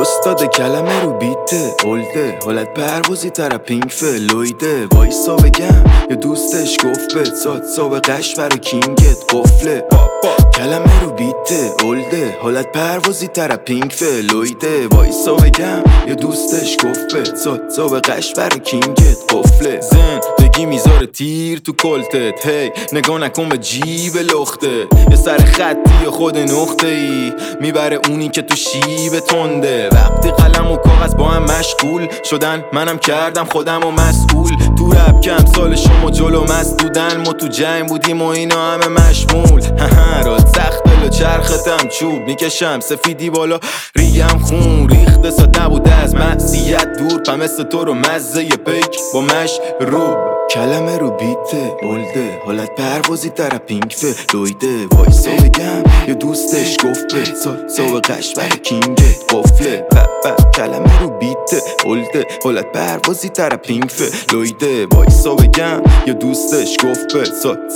استاد کلمه رو بیته اولده حالت پروازی تر پینگ لویده وایسا بگم یا دوستش گفت به ساد سابقش برا کینگت قفله. کلمه رو بیته اولده حالت پروازی تر پینگ لویده وایسا بگم یا دوستش گفت به ساد سابقش برا کینگت قفله. زن بگی می‌ذاره تیر تو کلتت. هی نگاه نکن به جیب لخته. یه سر خطی خود نقطه ای. می‌بره اونی که تو شیب تنده. وقتی قلم و کاغذ با هم مشغول. شدن منم کردم خودم و مسئول. تو رب کم سال شما جلو مسدودن ما تو جنگ بودیم و اینا همه مشمول. را سخت دل و چرختم چوب. می‌کشم سفیدی بالا ریم خون. ریخته ساده نبوده از معصیت دور پمست تو رو مزه پیک با مش روب کلمه رو بیته اولده حالت پروازی در پینگ دویده. وایسا بگم یا دوستش گفت به سابقش برای کینگه. قفله. کلمه رو بیته اولده حالت پروازی در پینگ لویده وایسا بگم یا دوستش گفت به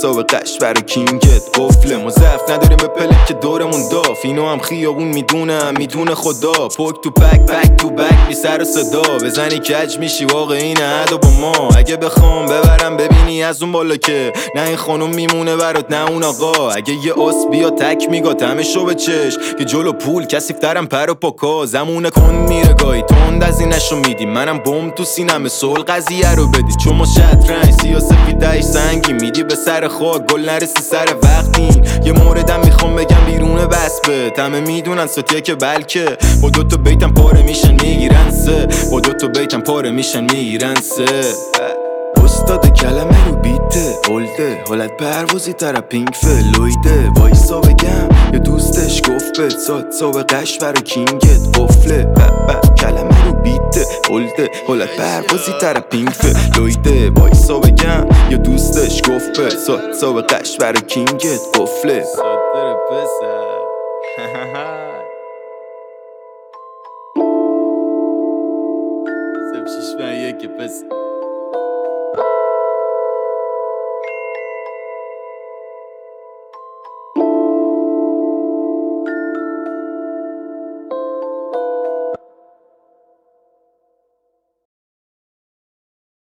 سابقش برای کینگت قفله. ما زف نداریم به پله که دورمون داف. اینو هم خیابون می‌دونم می‌دونه خدا. پک تو پک پک تو بک بی سر صدا. بزنی کج میشی واقع این عدو با ما. اگه بخوام ببرم ببینی از اون بالا که نه این خانم میمونه برات نه اون آقا. اگه یه آس بیا تک میگا شو به چش که جلو پول کسیفترم پر و پاکا. زمونه کن میره گای تند از اینشو میدی. منم بم تو سینم سول قضیه رو بدی. چون ما شطرنج سیاسفیدهش سنگی میدی به سر خاک. گل نرسی سر وقتی یه موردم می‌خوام بگم بیرون بس به. همه می‌دونن ستیه که بلکه. با دوتا بیتم پاره میشن می‌گیرن سه. با دوتا بیتم پاره میشن می‌گیرن سه. استاد کلمه رو بیته اولده حالت پروازی تر پینگ فلویده. وایسا بگم یا دوستش گفت به ساد سابقش برا کینگت قفله. کلمه رو بیته اولده حالت پروازی تر پینگ فلویده. وایسا بگم یا دوستش گفت به ساد سابقش برا کینگت قفله. سب شیش یک پسر.